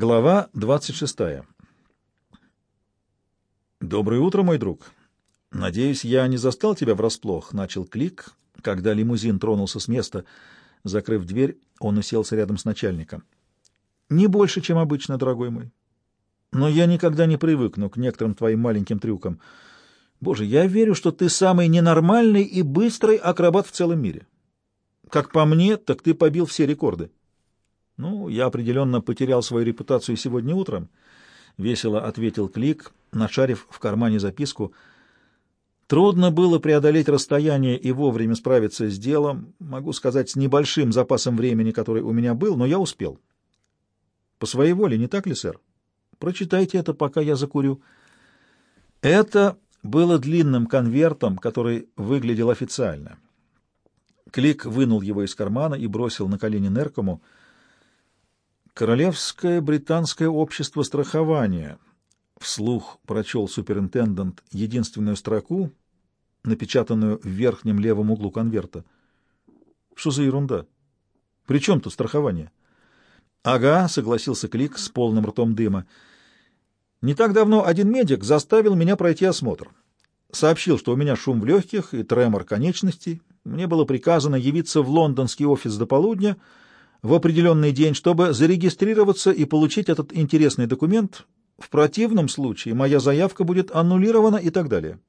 Глава 26. «Доброе утро, мой друг. Надеюсь, я не застал тебя врасплох», — начал Клик, когда лимузин тронулся с места. Закрыв дверь, он уселся рядом с начальником. «Не больше, чем обычно, дорогой мой. Но я никогда не привыкну к некоторым твоим маленьким трюкам. Боже, я верю, что ты самый ненормальный и быстрый акробат в целом мире. Как по мне, так ты побил все рекорды». «Ну, я определенно потерял свою репутацию сегодня утром», — весело ответил Клик, нашарив в кармане записку. «Трудно было преодолеть расстояние и вовремя справиться с делом, могу сказать, с небольшим запасом времени, который у меня был, но я успел». «По своей воле, не так ли, сэр? Прочитайте это, пока я закурю». Это было длинным конвертом, который выглядел официально. Клик вынул его из кармана и бросил на колени Неркому — Королевское британское общество страхования. Вслух прочел суперинтендант единственную строку, напечатанную в верхнем левом углу конверта. Что за ерунда? При чем тут страхование? Ага, согласился Клик с полным ртом дыма. Не так давно один медик заставил меня пройти осмотр. Сообщил, что у меня шум в легких и тремор конечностей. Мне было приказано явиться в лондонский офис до полудня — в определенный день, чтобы зарегистрироваться и получить этот интересный документ. В противном случае моя заявка будет аннулирована и так далее.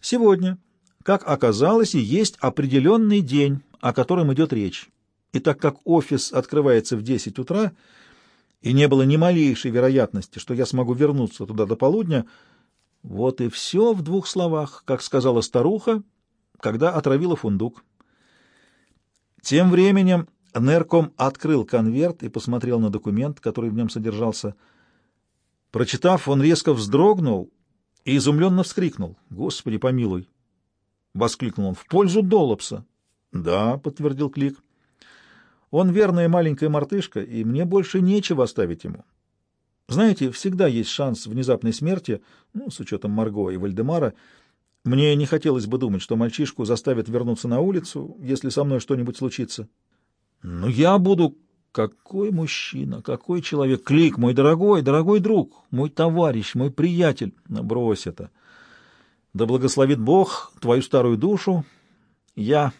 Сегодня, как оказалось, и есть определенный день, о котором идет речь. И так как офис открывается в 10 утра, и не было ни малейшей вероятности, что я смогу вернуться туда до полудня, вот и все в двух словах, как сказала старуха, когда отравила фундук. Тем временем Нерком открыл конверт и посмотрел на документ, который в нем содержался. Прочитав, он резко вздрогнул и изумленно вскрикнул. «Господи, помилуй!» — воскликнул он. «В пользу Доллопса!» «Да», — подтвердил Клик. «Он верная маленькая мартышка, и мне больше нечего оставить ему. Знаете, всегда есть шанс внезапной смерти, ну, с учетом Марго и Вальдемара. Мне не хотелось бы думать, что мальчишку заставят вернуться на улицу, если со мной что-нибудь случится». Ну, я буду... Какой мужчина, какой человек! Клик, мой дорогой, дорогой друг, мой товарищ, мой приятель! Брось это! Да благословит Бог твою старую душу. Я...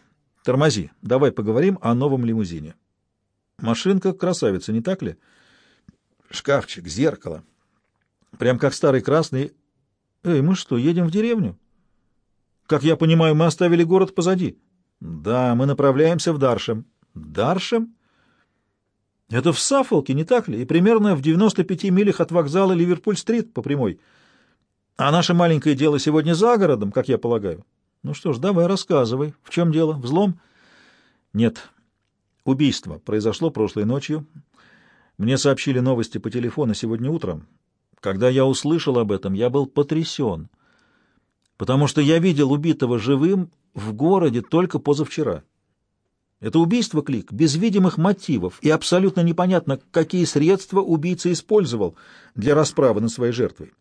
Тормози, давай поговорим о новом лимузине. Машинка красавица, не так ли? Шкафчик, зеркало. Прям как старый красный. Эй, мы что, едем в деревню? Как я понимаю, мы оставили город позади. Да, мы направляемся в Даршем. Даршем? Это в Саффолке, не так ли? И примерно в 95 милях от вокзала Ливерпуль-стрит по прямой. А наше маленькое дело сегодня за городом, как я полагаю. Ну что ж, давай рассказывай. В чем дело? Взлом? Нет. Убийство произошло прошлой ночью. Мне сообщили новости по телефону сегодня утром. Когда я услышал об этом, я был потрясен, потому что я видел убитого живым в городе только позавчера. Это убийство Клик без видимых мотивов, и абсолютно непонятно, какие средства убийца использовал для расправы над своей жертвой,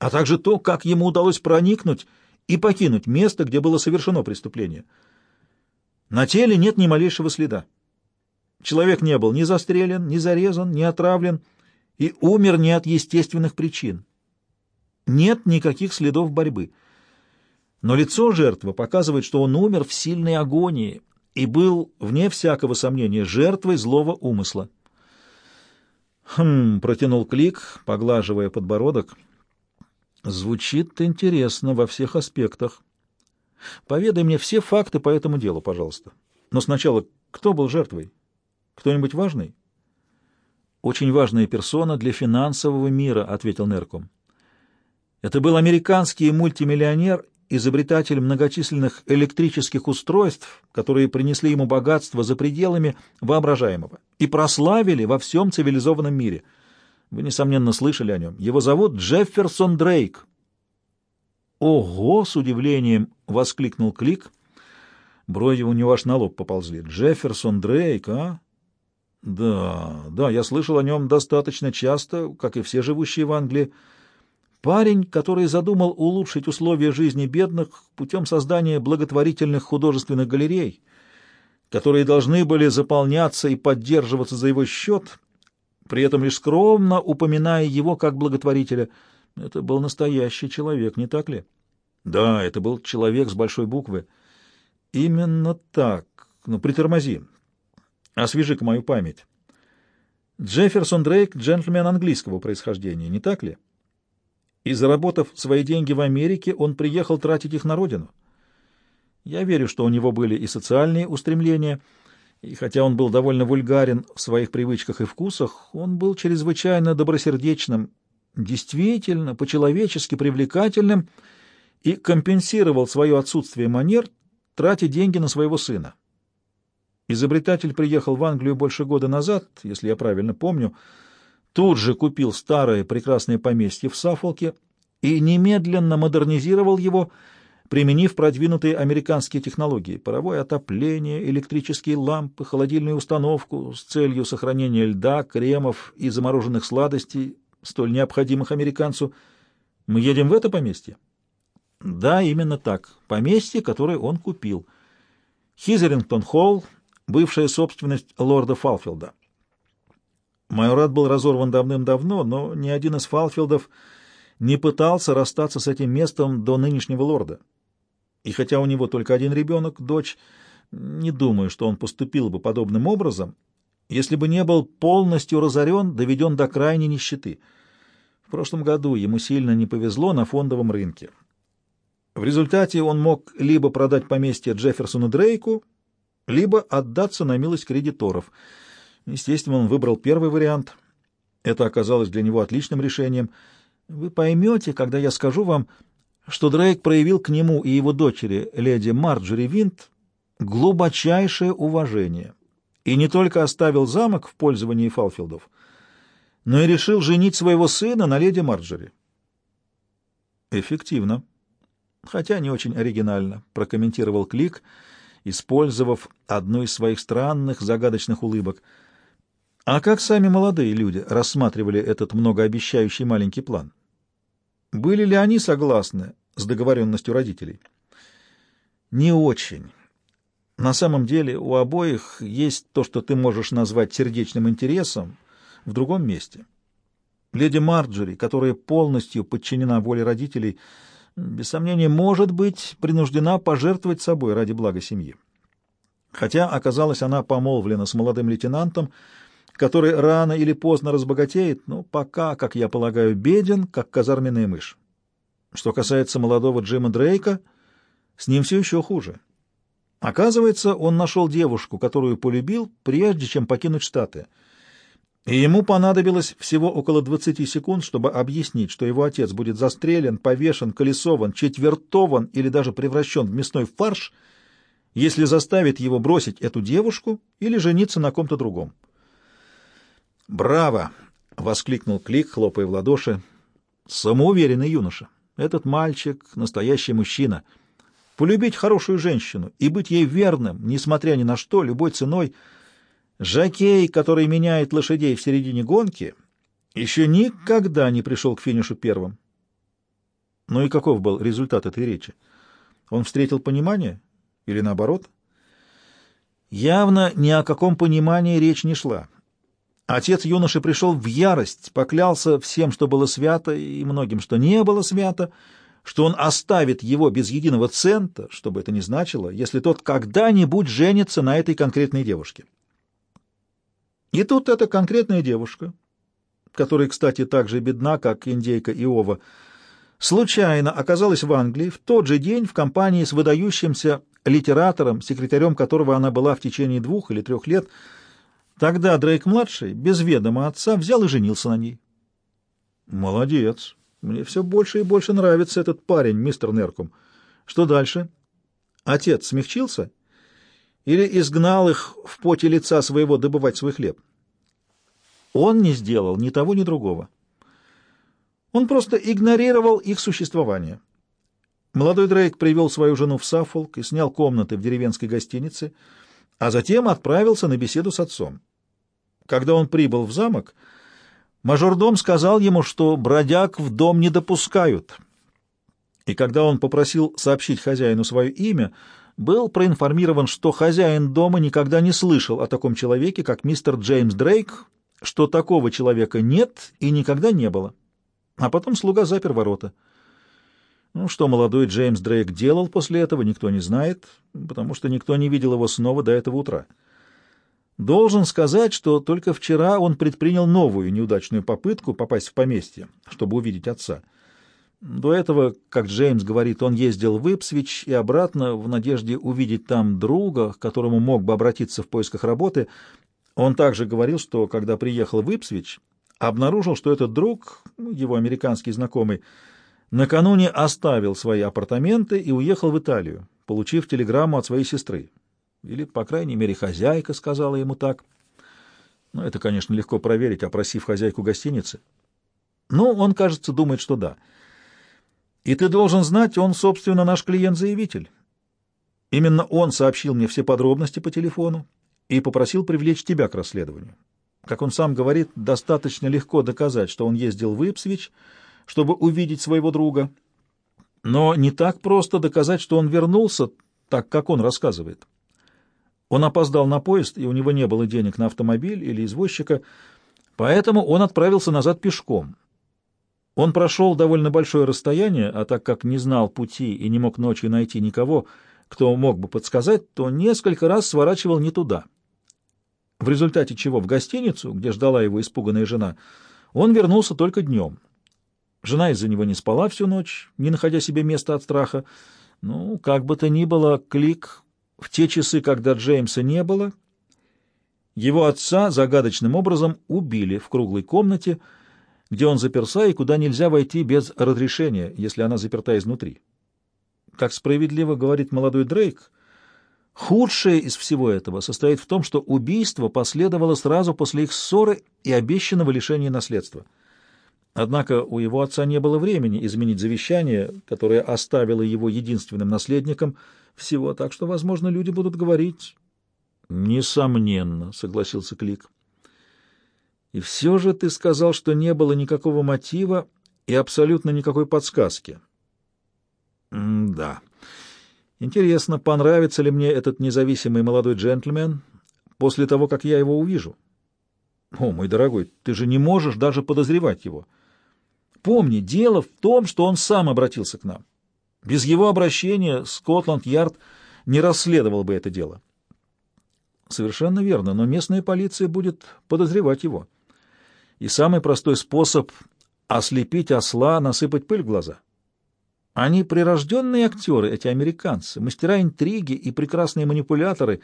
а также то, как ему удалось проникнуть и покинуть место, где было совершено преступление. На теле нет ни малейшего следа. Человек не был ни застрелен, ни зарезан, ни отравлен и умер не от естественных причин. Нет никаких следов борьбы. Но лицо жертвы показывает, что он умер в сильной агонии, и был, вне всякого сомнения, жертвой злого умысла. «Хм», — протянул Клик, поглаживая подбородок. «Звучит интересно во всех аспектах. Поведай мне все факты по этому делу, пожалуйста. Но сначала, кто был жертвой? Кто-нибудь важный?» «Очень важная персона для финансового мира», — ответил Нерком. «Это был американский мультимиллионер изобретатель многочисленных электрических устройств, которые принесли ему богатство за пределами воображаемого и прославили во всем цивилизованном мире. Вы, несомненно, слышали о нем. Его зовут Джефферсон Дрейк. «Ого!» — с удивлением воскликнул Клик. Брови у него аж на лоб поползли. «Джефферсон Дрейк, а?» «Да, да, я слышал о нем достаточно часто, как и все живущие в Англии. Парень, который задумал улучшить условия жизни бедных путем создания благотворительных художественных галерей, которые должны были заполняться и поддерживаться за его счет, при этом лишь скромно упоминая его как благотворителя. Это был настоящий человек, не так ли? Да, это был человек с большой буквы. Именно так. Ну, притормози. Освежи-ка мою память. Джефферсон Дрейк — джентльмен английского происхождения, не так ли? И заработав свои деньги в Америке, он приехал тратить их на родину. Я верю, что у него были и социальные устремления, и хотя он был довольно вульгарен в своих привычках и вкусах, он был чрезвычайно добросердечным, действительно, по-человечески привлекательным и компенсировал свое отсутствие манер, тратя деньги на своего сына. Изобретатель приехал в Англию больше года назад, если я правильно помню, тут же купил старое прекрасное поместье в Саффолке и немедленно модернизировал его, применив продвинутые американские технологии — паровое отопление, электрические лампы, холодильную установку с целью сохранения льда, кремов и замороженных сладостей, столь необходимых американцу. Мы едем в это поместье? Да, именно так. Поместье, которое он купил. Хизерингтон-Холл, бывшая собственность лорда Фалфилда. Майорат был разорван давным-давно, но ни один из Фалфилдов не пытался расстаться с этим местом до нынешнего лорда. И хотя у него только один ребенок, дочь, не думаю, что он поступил бы подобным образом, если бы не был полностью разорен, доведен до крайней нищеты. В прошлом году ему сильно не повезло на фондовом рынке. В результате он мог либо продать поместье Джефферсону Дрейку, либо отдаться на милость кредиторов. Естественно, он выбрал первый вариант. Это оказалось для него отличным решением. Вы поймете, когда я скажу вам, что Дрейк проявил к нему и его дочери, леди Марджори Винт, глубочайшее уважение и не только оставил замок в пользовании Фалфилдов, но и решил женить своего сына на леди Марджори. Эффективно, хотя не очень оригинально, прокомментировал Клик, использовав одну из своих странных загадочных улыбок. А как сами молодые люди рассматривали этот многообещающий маленький план? Были ли они согласны с договоренностью родителей? Не очень. На самом деле у обоих есть то, что ты можешь назвать сердечным интересом в другом месте. Леди Марджори, которая полностью подчинена воле родителей, без сомнения, может быть принуждена пожертвовать собой ради блага семьи. Хотя оказалась она помолвлена с молодым лейтенантом, который рано или поздно разбогатеет, но пока, как я полагаю, беден, как казарменная мышь. Что касается молодого Джима Дрейка, с ним все еще хуже. Оказывается, он нашел девушку, которую полюбил, прежде чем покинуть Штаты. И ему понадобилось всего около 20 секунд, чтобы объяснить, что его отец будет застрелен, повешен, колесован, четвертован или даже превращен в мясной фарш, если заставит его бросить эту девушку или жениться на ком-то другом. «Браво!» — воскликнул Клик, хлопая в ладоши. «Самоуверенный юноша. Этот мальчик — настоящий мужчина. Полюбить хорошую женщину и быть ей верным, несмотря ни на что, любой ценой. Жакей, который меняет лошадей в середине гонки, еще никогда не пришел к финишу первым». Ну и каков был результат этой речи? Он встретил понимание или наоборот? Явно ни о каком понимании речь не шла. Отец юноши пришел в ярость, поклялся всем, что было свято, и многим, что не было свято, что он оставит его без единого цента, что бы это ни значило, если тот когда-нибудь женится на этой конкретной девушке. И тут эта конкретная девушка, которая, кстати, так же бедна, как индейка Иова, случайно оказалась в Англии в тот же день в компании с выдающимся литератором, секретарем которого она была в течение двух или трех лет, Тогда Дрейк-младший, без ведома отца, взял и женился на ней. Молодец. Мне все больше и больше нравится этот парень, мистер Неркум. Что дальше? Отец смягчился? Или изгнал их в поте лица своего добывать свой хлеб? Он не сделал ни того, ни другого. Он просто игнорировал их существование. Молодой Дрейк привел свою жену в Саффолк и снял комнаты в деревенской гостинице, а затем отправился на беседу с отцом. Когда он прибыл в замок, мажордом сказал ему, что бродяг в дом не допускают. И когда он попросил сообщить хозяину свое имя, был проинформирован, что хозяин дома никогда не слышал о таком человеке, как мистер Джеймс Дрейк, что такого человека нет и никогда не было. А потом слуга запер ворота. Ну, что молодой Джеймс Дрейк делал после этого, никто не знает, потому что никто не видел его снова до этого утра. Должен сказать, что только вчера он предпринял новую неудачную попытку попасть в поместье, чтобы увидеть отца. До этого, как Джеймс говорит, он ездил в Ипсвич и обратно в надежде увидеть там друга, к которому мог бы обратиться в поисках работы. Он также говорил, что когда приехал в Ипсвич, обнаружил, что этот друг, его американский знакомый, накануне оставил свои апартаменты и уехал в Италию, получив телеграмму от своей сестры. Или, по крайней мере, хозяйка сказала ему так. Ну, это, конечно, легко проверить, опросив хозяйку гостиницы. Но он, кажется, думает, что да. И ты должен знать, он, собственно, наш клиент-заявитель. Именно он сообщил мне все подробности по телефону и попросил привлечь тебя к расследованию. Как он сам говорит, достаточно легко доказать, что он ездил в Ипсвич, чтобы увидеть своего друга. Но не так просто доказать, что он вернулся, так как он рассказывает. Он опоздал на поезд, и у него не было денег на автомобиль или извозчика, поэтому он отправился назад пешком. Он прошел довольно большое расстояние, а так как не знал пути и не мог ночью найти никого, кто мог бы подсказать, то несколько раз сворачивал не туда. В результате чего в гостиницу, где ждала его испуганная жена, он вернулся только днем. Жена из-за него не спала всю ночь, не находя себе места от страха. Ну, как бы то ни было, Клик в те часы, когда Джеймса не было, его отца загадочным образом убили в круглой комнате, где он заперся и куда нельзя войти без разрешения, если она заперта изнутри. Как справедливо говорит молодой Дрейк, худшее из всего этого состоит в том, что убийство последовало сразу после их ссоры и обещанного лишения наследства. Однако у его отца не было времени изменить завещание, которое оставило его единственным наследником — всего, так что, возможно, люди будут говорить. Несомненно, согласился Клик. И все же ты сказал, что не было никакого мотива и абсолютно никакой подсказки. Да. Интересно, понравится ли мне этот независимый молодой джентльмен после того, как я его увижу? О, мой дорогой, ты же не можешь даже подозревать его. Помни, дело в том, что он сам обратился к нам. Без его обращения Скотланд-Ярд не расследовал бы это дело. Совершенно верно, но местная полиция будет подозревать его. И самый простой способ ослепить осла — насыпать пыль в глаза. Они прирожденные актеры, эти американцы, мастера интриги и прекрасные манипуляторы.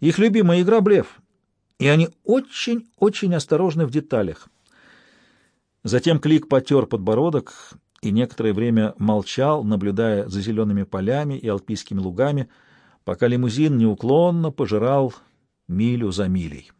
Их любимая игра — блеф. И они очень-очень осторожны в деталях. Затем Клик потер подбородок и некоторое время молчал, наблюдая за зелеными полями и алпийскими лугами, пока лимузин неуклонно пожирал милю за милей.